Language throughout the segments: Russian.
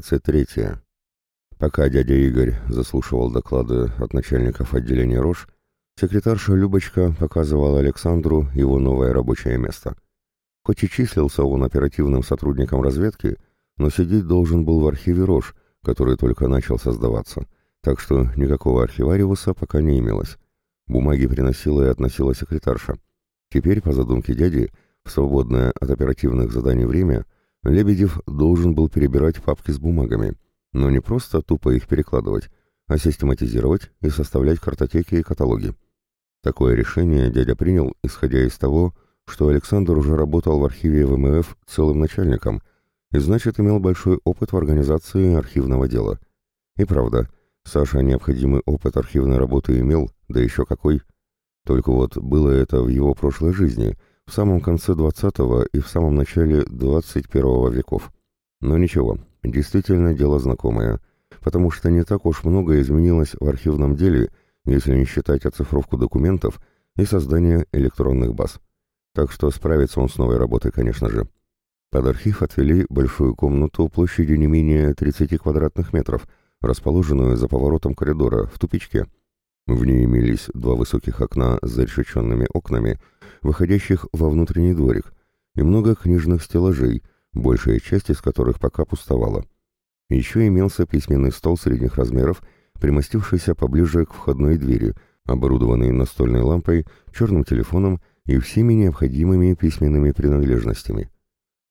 23. Пока дядя Игорь заслушивал доклады от начальников отделения РОЖ, секретарша Любочка показывала Александру его новое рабочее место. Хоть и числился он оперативным сотрудником разведки, но сидеть должен был в архиве РОЖ, который только начал создаваться, так что никакого архивариуса пока не имелось. Бумаги приносила и относила секретарша. Теперь, по задумке дяди, в свободное от оперативных заданий время, Лебедев должен был перебирать папки с бумагами, но не просто тупо их перекладывать, а систематизировать и составлять картотеки и каталоги. Такое решение дядя принял, исходя из того, что Александр уже работал в архиве ВМФ целым начальником и, значит, имел большой опыт в организации архивного дела. И правда, Саша необходимый опыт архивной работы имел, да еще какой. Только вот было это в его прошлой жизни, в самом конце 20-го и в самом начале 21 веков. Но ничего, действительно дело знакомое, потому что не так уж много изменилось в архивном деле, если не считать оцифровку документов и создание электронных баз. Так что справится он с новой работой, конечно же. Под архив отвели большую комнату площадью не менее 30 квадратных метров, расположенную за поворотом коридора, в тупичке. В ней имелись два высоких окна с зарешеченными окнами, выходящих во внутренний дворик, и много книжных стеллажей, большая часть из которых пока пустовала. Еще имелся письменный стол средних размеров, примостившийся поближе к входной двери, оборудованный настольной лампой, черным телефоном и всеми необходимыми письменными принадлежностями.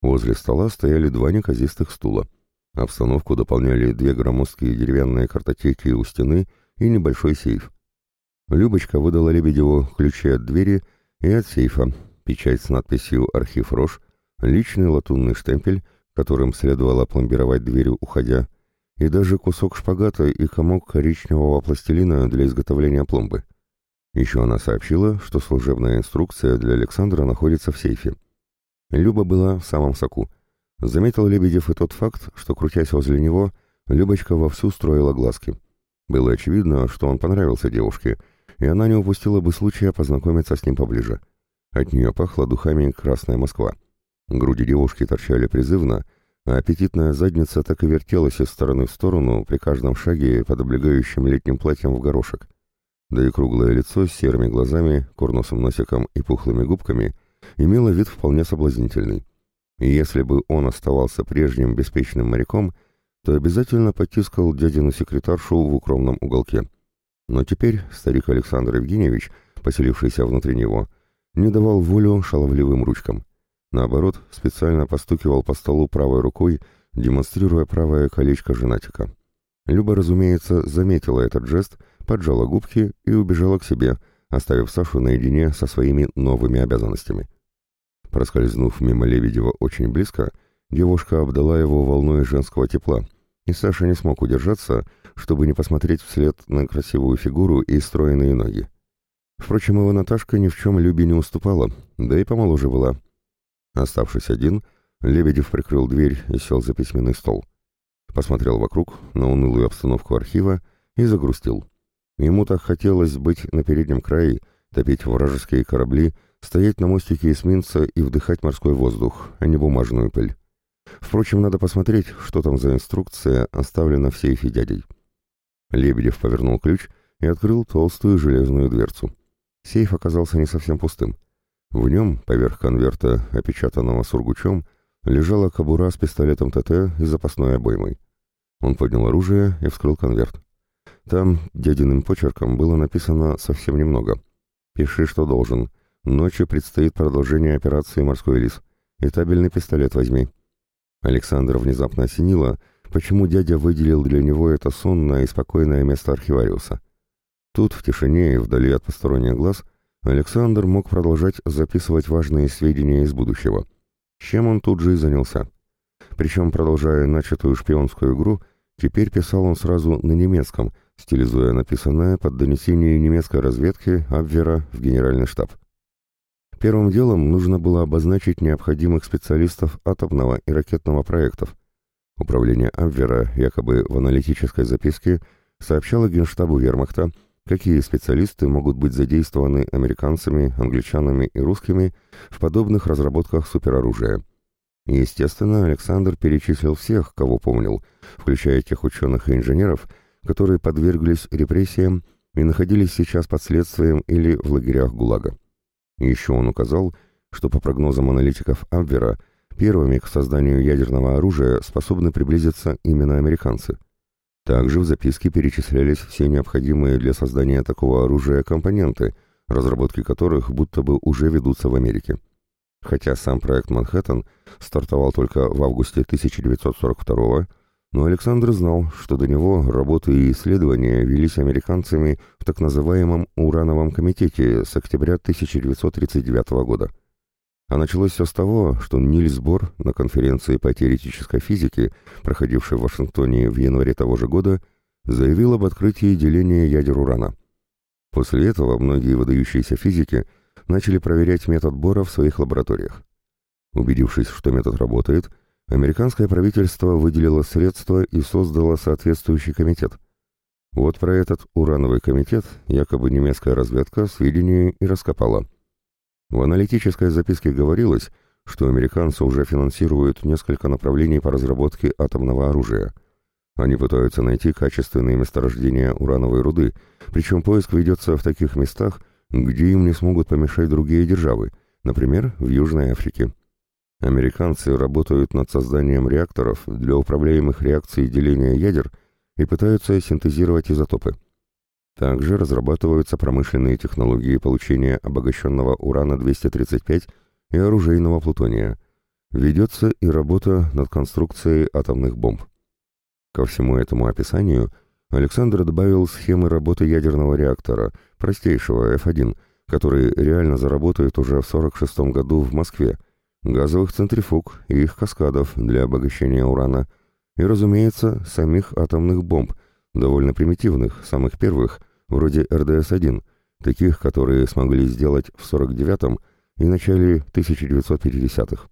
Возле стола стояли два неказистых стула. Обстановку дополняли две громоздкие деревянные картотеки у стены и небольшой сейф. Любочка выдала Лебедеву ключи от двери и от сейфа, печать с надписью «Архив Рош», личный латунный штемпель, которым следовало пломбировать дверь, уходя, и даже кусок шпагата и комок коричневого пластилина для изготовления пломбы. Еще она сообщила, что служебная инструкция для Александра находится в сейфе. Люба была в самом соку. Заметил Лебедев и тот факт, что, крутясь возле него, Любочка вовсю строила глазки. Было очевидно, что он понравился девушке, и она не упустила бы случая познакомиться с ним поближе. От нее пахло духами «Красная Москва». Груди девушки торчали призывно, а аппетитная задница так и вертелась из стороны в сторону при каждом шаге под облегающим летним платьем в горошек. Да и круглое лицо с серыми глазами, курносым носиком и пухлыми губками имело вид вполне соблазнительный. И если бы он оставался прежним беспечным моряком, то обязательно потискал дядину секретаршу в укромном уголке. Но теперь старик Александр Евгеньевич, поселившийся внутри него, не давал волю шаловливым ручкам. Наоборот, специально постукивал по столу правой рукой, демонстрируя правое колечко женатика. Люба, разумеется, заметила этот жест, поджала губки и убежала к себе, оставив Сашу наедине со своими новыми обязанностями. Проскользнув мимо Лебедева очень близко, девушка обдала его волной женского тепла, и Саша не смог удержаться, чтобы не посмотреть вслед на красивую фигуру и стройные ноги. Впрочем, его Наташка ни в чем Любе не уступала, да и помоложе была. Оставшись один, Лебедев прикрыл дверь и сел за письменный стол. Посмотрел вокруг на унылую обстановку архива и загрустил. Ему так хотелось быть на переднем крае, топить вражеские корабли, стоять на мостике эсминца и вдыхать морской воздух, а не бумажную пыль. Впрочем, надо посмотреть, что там за инструкция оставлена в сейфе дядей. Лебедев повернул ключ и открыл толстую железную дверцу. Сейф оказался не совсем пустым. В нем, поверх конверта, опечатанного сургучом, лежала кобура с пистолетом ТТ и запасной обоймой. Он поднял оружие и вскрыл конверт. Там дядиным почерком было написано совсем немного. «Пиши, что должен. Ночью предстоит продолжение операции «Морской лис». И табельный пистолет возьми». Александр внезапно осенило, почему дядя выделил для него это сонное и спокойное место архивариуса. Тут, в тишине и вдали от посторонних глаз, Александр мог продолжать записывать важные сведения из будущего. Чем он тут же и занялся. Причем, продолжая начатую шпионскую игру, теперь писал он сразу на немецком, стилизуя написанное под донесение немецкой разведки Абвера в генеральный штаб. Первым делом нужно было обозначить необходимых специалистов атомного и ракетного проектов. Управление Абвера, якобы в аналитической записке, сообщало Генштабу Вермахта, какие специалисты могут быть задействованы американцами, англичанами и русскими в подобных разработках супероружия. Естественно, Александр перечислил всех, кого помнил, включая тех ученых и инженеров, которые подверглись репрессиям и находились сейчас под следствием или в лагерях ГУЛАГа. Еще он указал, что по прогнозам аналитиков Абвера, первыми к созданию ядерного оружия способны приблизиться именно американцы. Также в записке перечислялись все необходимые для создания такого оружия компоненты, разработки которых будто бы уже ведутся в Америке. Хотя сам проект «Манхэттен» стартовал только в августе 1942 но Александр знал, что до него работы и исследования велись американцами в так называемом «Урановом комитете» с октября 1939 года. А началось все с того, что Нильс Бор на конференции по теоретической физике, проходившей в Вашингтоне в январе того же года, заявил об открытии деления ядер урана. После этого многие выдающиеся физики начали проверять метод Бора в своих лабораториях. Убедившись, что метод работает, американское правительство выделило средства и создало соответствующий комитет. Вот про этот урановый комитет якобы немецкая разведка сведения и раскопала. В аналитической записке говорилось, что американцы уже финансируют несколько направлений по разработке атомного оружия. Они пытаются найти качественные месторождения урановой руды, причем поиск ведется в таких местах, где им не смогут помешать другие державы, например, в Южной Африке. Американцы работают над созданием реакторов для управляемых реакций деления ядер и пытаются синтезировать изотопы. Также разрабатываются промышленные технологии получения обогащенного урана-235 и оружейного плутония. Ведется и работа над конструкцией атомных бомб. Ко всему этому описанию Александр добавил схемы работы ядерного реактора, простейшего F1, который реально заработает уже в 1946 году в Москве, газовых центрифуг и их каскадов для обогащения урана, и, разумеется, самих атомных бомб, довольно примитивных, самых первых, вроде РДС-1, таких, которые смогли сделать в 49-м и начале 1950-х.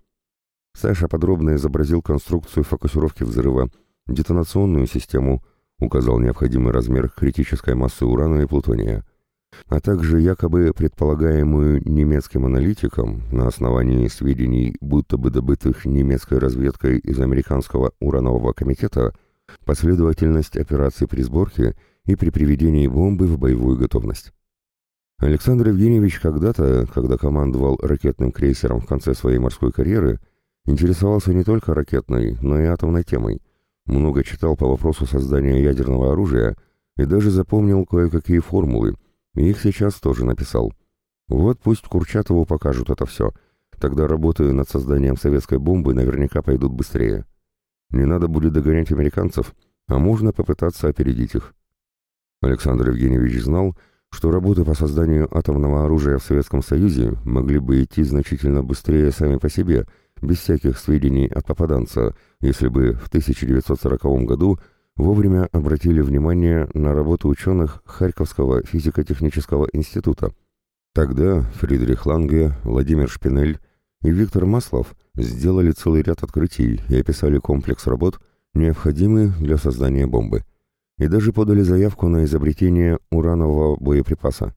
Саша подробно изобразил конструкцию фокусировки взрыва, детонационную систему, указал необходимый размер критической массы урана и плутония а также якобы предполагаемую немецким аналитикам на основании сведений, будто бы добытых немецкой разведкой из американского уранового комитета, последовательность операций при сборке и при приведении бомбы в боевую готовность. Александр Евгеньевич когда-то, когда командовал ракетным крейсером в конце своей морской карьеры, интересовался не только ракетной, но и атомной темой, много читал по вопросу создания ядерного оружия и даже запомнил кое-какие формулы, их сейчас тоже написал. Вот пусть Курчатову покажут это все. Тогда работы над созданием советской бомбы наверняка пойдут быстрее. Не надо будет догонять американцев, а можно попытаться опередить их. Александр Евгеньевич знал, что работы по созданию атомного оружия в Советском Союзе могли бы идти значительно быстрее сами по себе, без всяких сведений от попаданца, если бы в 1940 году вовремя обратили внимание на работу ученых Харьковского физико-технического института. Тогда Фридрих Ланге, Владимир Шпинель и Виктор Маслов сделали целый ряд открытий и описали комплекс работ, необходимый для создания бомбы, и даже подали заявку на изобретение уранового боеприпаса.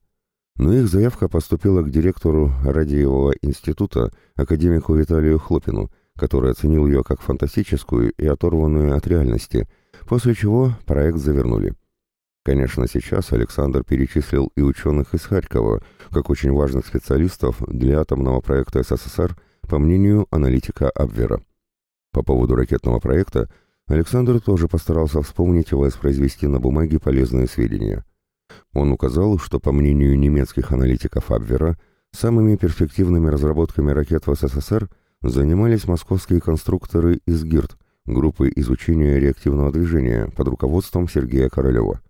Но их заявка поступила к директору Радиевого института, академику Виталию Хлопину, который оценил ее как фантастическую и оторванную от реальности – после чего проект завернули. Конечно, сейчас Александр перечислил и ученых из Харькова, как очень важных специалистов для атомного проекта СССР, по мнению аналитика Абвера. По поводу ракетного проекта Александр тоже постарался вспомнить и воспроизвести на бумаге полезные сведения. Он указал, что по мнению немецких аналитиков Абвера, самыми перспективными разработками ракет в СССР занимались московские конструкторы из ГИРТ – группы изучения реактивного движения под руководством Сергея Королева.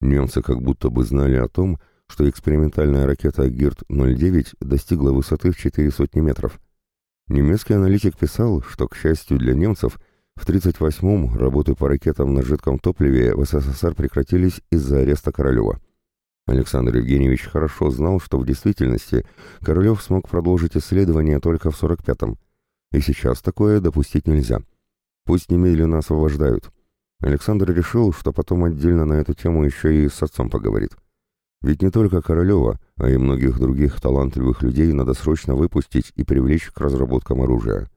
Немцы как будто бы знали о том, что экспериментальная ракета ГИРТ-09 достигла высоты в 4 сотни метров. Немецкий аналитик писал, что, к счастью для немцев, в 1938-м работы по ракетам на жидком топливе в СССР прекратились из-за ареста Королева. Александр Евгеньевич хорошо знал, что в действительности Королев смог продолжить исследования только в 45-м, и сейчас такое допустить нельзя. Пусть немедленно освобождают. Александр решил, что потом отдельно на эту тему еще и с отцом поговорит. Ведь не только Королева, а и многих других талантливых людей надо срочно выпустить и привлечь к разработкам оружия.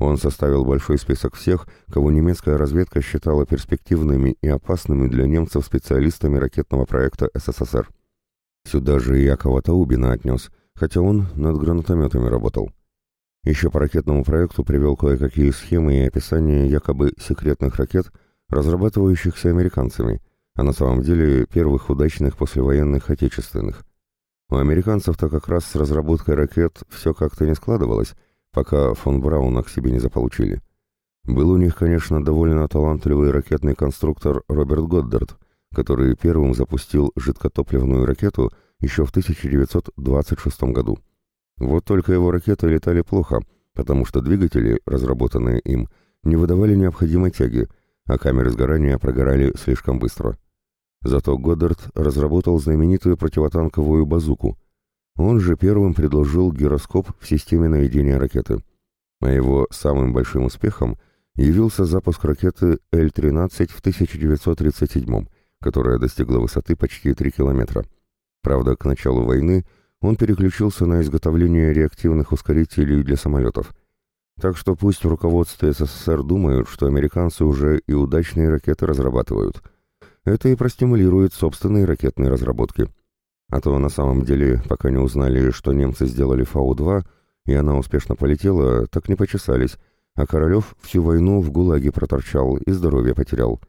Он составил большой список всех, кого немецкая разведка считала перспективными и опасными для немцев специалистами ракетного проекта СССР. Сюда же и Якова Таубина отнес, хотя он над гранатометами работал. Еще по ракетному проекту привел кое-какие схемы и описания якобы секретных ракет, разрабатывающихся американцами, а на самом деле первых удачных послевоенных отечественных. У американцев-то как раз с разработкой ракет все как-то не складывалось, пока фон Брауна к себе не заполучили. Был у них, конечно, довольно талантливый ракетный конструктор Роберт Годдард, который первым запустил жидкотопливную ракету еще в 1926 году. Вот только его ракеты летали плохо, потому что двигатели, разработанные им, не выдавали необходимой тяги, а камеры сгорания прогорали слишком быстро. Зато Годдард разработал знаменитую противотанковую базуку. Он же первым предложил гироскоп в системе наведения ракеты. А его самым большим успехом явился запуск ракеты Л-13 в 1937 которая достигла высоты почти 3 километра. Правда, к началу войны – он переключился на изготовление реактивных ускорителей для самолетов. Так что пусть в руководстве СССР думают, что американцы уже и удачные ракеты разрабатывают. Это и простимулирует собственные ракетные разработки. А то на самом деле, пока не узнали, что немцы сделали Фау-2, и она успешно полетела, так не почесались, а Королев всю войну в ГУЛАГе проторчал и здоровье потерял.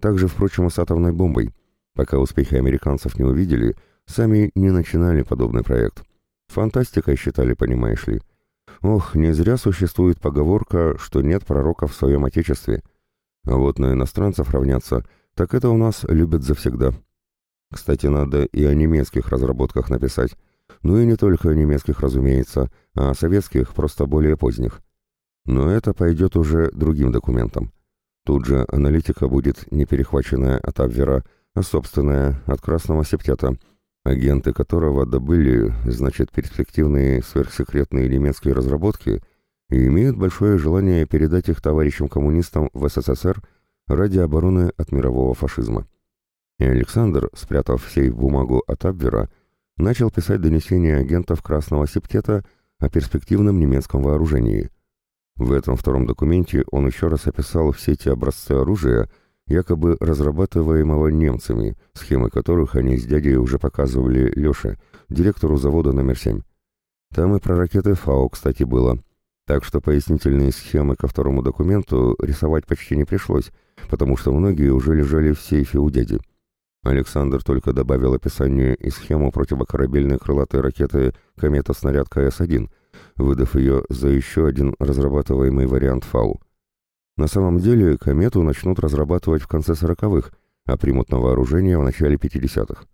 Так же, впрочем, и с атомной бомбой. Пока успехи американцев не увидели – Сами не начинали подобный проект. Фантастикой считали, понимаешь ли. Ох, не зря существует поговорка, что нет пророка в своем отечестве. А вот на иностранцев равняться, так это у нас любят завсегда. Кстати, надо и о немецких разработках написать. Ну и не только о немецких, разумеется, а о советских, просто более поздних. Но это пойдет уже другим документом. Тут же аналитика будет не перехваченная от Абвера, а собственная, от Красного Септята – агенты которого добыли, значит, перспективные сверхсекретные немецкие разработки и имеют большое желание передать их товарищам-коммунистам в СССР ради обороны от мирового фашизма. И Александр, спрятав всей бумагу от Абвера, начал писать донесения агентов Красного Септета о перспективном немецком вооружении. В этом втором документе он еще раз описал все те образцы оружия, якобы разрабатываемого немцами, схемы которых они с дядей уже показывали Леше, директору завода номер 7. Там и про ракеты «Фау», кстати, было. Так что пояснительные схемы ко второму документу рисовать почти не пришлось, потому что многие уже лежали в сейфе у дяди. Александр только добавил описание и схему противокорабельной крылатой ракеты «Комета-снаряд КС-1», выдав ее за еще один разрабатываемый вариант «Фау». На самом деле комету начнут разрабатывать в конце сороковых, а примут на вооружение в начале 50-х.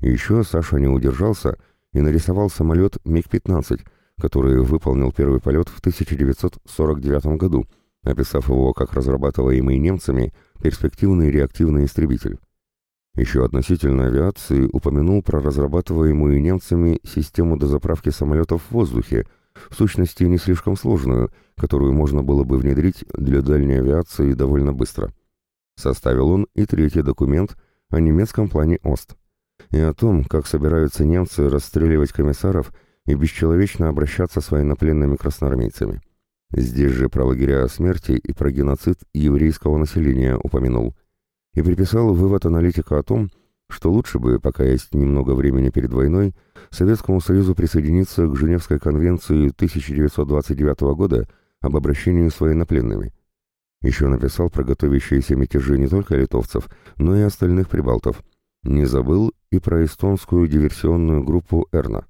Еще Саша не удержался и нарисовал самолет МиГ-15, который выполнил первый полет в 1949 году, описав его как разрабатываемый немцами перспективный реактивный истребитель. Еще относительно авиации упомянул про разрабатываемую немцами систему дозаправки самолетов в воздухе – в сущности не слишком сложную, которую можно было бы внедрить для дальней авиации довольно быстро. Составил он и третий документ о немецком плане ОСТ и о том, как собираются немцы расстреливать комиссаров и бесчеловечно обращаться с военнопленными красноармейцами. Здесь же про лагеря смерти и про геноцид еврейского населения упомянул и приписал вывод аналитика о том, что лучше бы, пока есть немного времени перед войной, Советскому Союзу присоединиться к Женевской конвенции 1929 года об обращении с военнопленными. Еще написал про готовящиеся мятежи не только литовцев, но и остальных прибалтов. Не забыл и про эстонскую диверсионную группу «Эрна».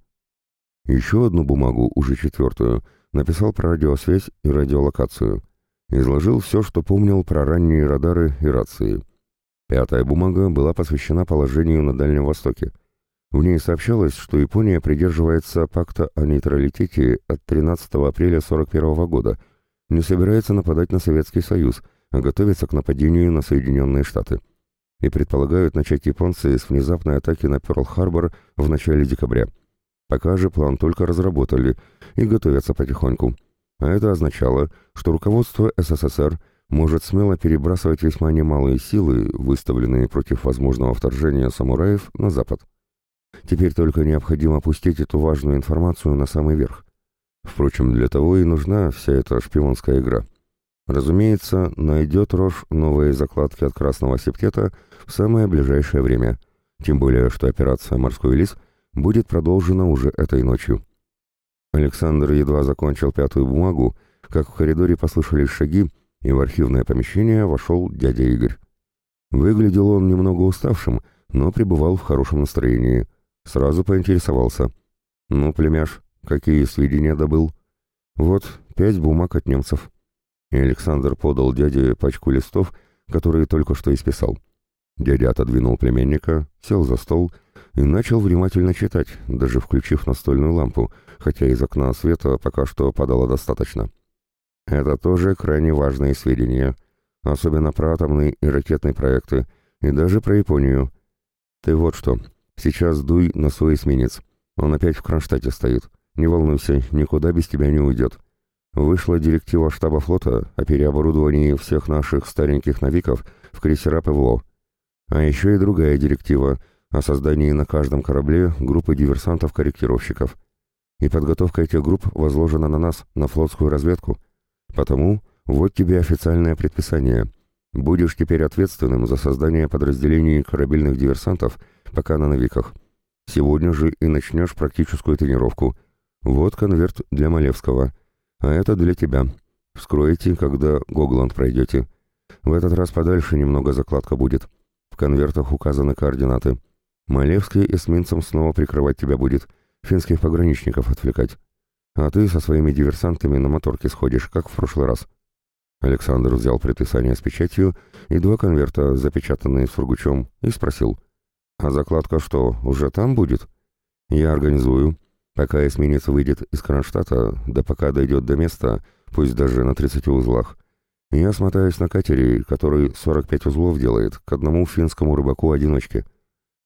Еще одну бумагу, уже четвертую, написал про радиосвязь и радиолокацию. Изложил все, что помнил про ранние радары и рации – Пятая бумага была посвящена положению на Дальнем Востоке. В ней сообщалось, что Япония придерживается пакта о нейтралитете от 13 апреля 1941 года, не собирается нападать на Советский Союз, а готовится к нападению на Соединенные Штаты. И предполагают начать японцы с внезапной атаки на Пёрл-Харбор в начале декабря. Пока же план только разработали и готовятся потихоньку. А это означало, что руководство СССР – может смело перебрасывать весьма немалые силы, выставленные против возможного вторжения самураев, на запад. Теперь только необходимо опустить эту важную информацию на самый верх. Впрочем, для того и нужна вся эта шпионская игра. Разумеется, найдет Рош новые закладки от Красного Септета в самое ближайшее время, тем более, что операция «Морской лис» будет продолжена уже этой ночью. Александр едва закончил пятую бумагу, как в коридоре послышались шаги, и в архивное помещение вошел дядя Игорь. Выглядел он немного уставшим, но пребывал в хорошем настроении. Сразу поинтересовался. «Ну, племяш, какие сведения добыл?» «Вот, пять бумаг от немцев». И Александр подал дяде пачку листов, которые только что исписал. Дядя отодвинул племянника, сел за стол и начал внимательно читать, даже включив настольную лампу, хотя из окна света пока что падало достаточно. Это тоже крайне важные сведения, особенно про атомные и ракетные проекты, и даже про Японию. Ты вот что, сейчас дуй на свой эсминец. Он опять в Кронштадте стоит. Не волнуйся, никуда без тебя не уйдет. Вышла директива штаба флота о переоборудовании всех наших стареньких навиков в крейсера ПВО. А еще и другая директива о создании на каждом корабле группы диверсантов-корректировщиков. И подготовка этих групп возложена на нас, на флотскую разведку. Потому вот тебе официальное предписание. Будешь теперь ответственным за создание подразделений корабельных диверсантов, пока на навиках. Сегодня же и начнешь практическую тренировку. Вот конверт для Малевского. А это для тебя. Вскроете, когда Гогланд пройдете. В этот раз подальше немного закладка будет. В конвертах указаны координаты. Малевский эсминцем снова прикрывать тебя будет, финских пограничников отвлекать. А ты со своими диверсантами на моторке сходишь, как в прошлый раз. Александр взял предписание с печатью и два конверта, запечатанные сургучом, и спросил. «А закладка что, уже там будет?» «Я организую. Пока эсминец выйдет из Кронштадта, да пока дойдет до места, пусть даже на 30 узлах, я смотаюсь на катере, который 45 узлов делает, к одному финскому рыбаку-одиночке.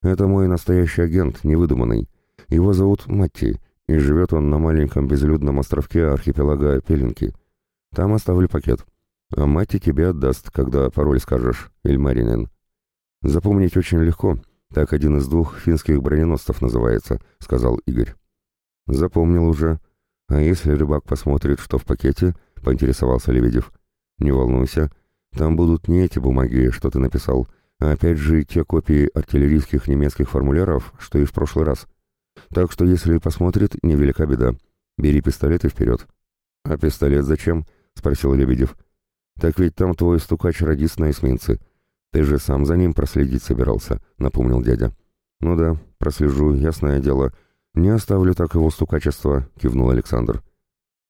Это мой настоящий агент, невыдуманный. Его зовут Матти, и живет он на маленьком безлюдном островке архипелага Пеленки. Там оставлю пакет. А Матти тебе отдаст, когда пароль скажешь, Ильмаринен. Запомнить очень легко, так один из двух финских броненосцев называется, сказал Игорь. Запомнил уже. А если рыбак посмотрит, что в пакете, поинтересовался Лебедев. Не волнуйся, там будут не эти бумаги, что ты написал, а опять же те копии артиллерийских немецких формуляров, что и в прошлый раз. Так что если посмотрит, невелика беда. Бери пистолет и вперед. А пистолет зачем? Спросил Лебедев. Так ведь там твой стукач-радист на эсминце. Ты же сам за ним проследить собирался, напомнил дядя. Ну да, прослежу, ясное дело. Не оставлю так его стукачество, кивнул Александр.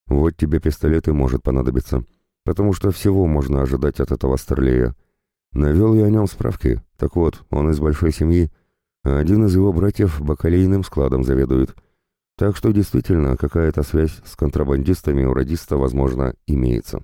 Вот тебе пистолет и может понадобиться потому что всего можно ожидать от этого старлея. Навел я о нем справки. Так вот, он из большой семьи, а один из его братьев бакалейным складом заведует. Так что действительно какая-то связь с контрабандистами у радиста, возможно, имеется.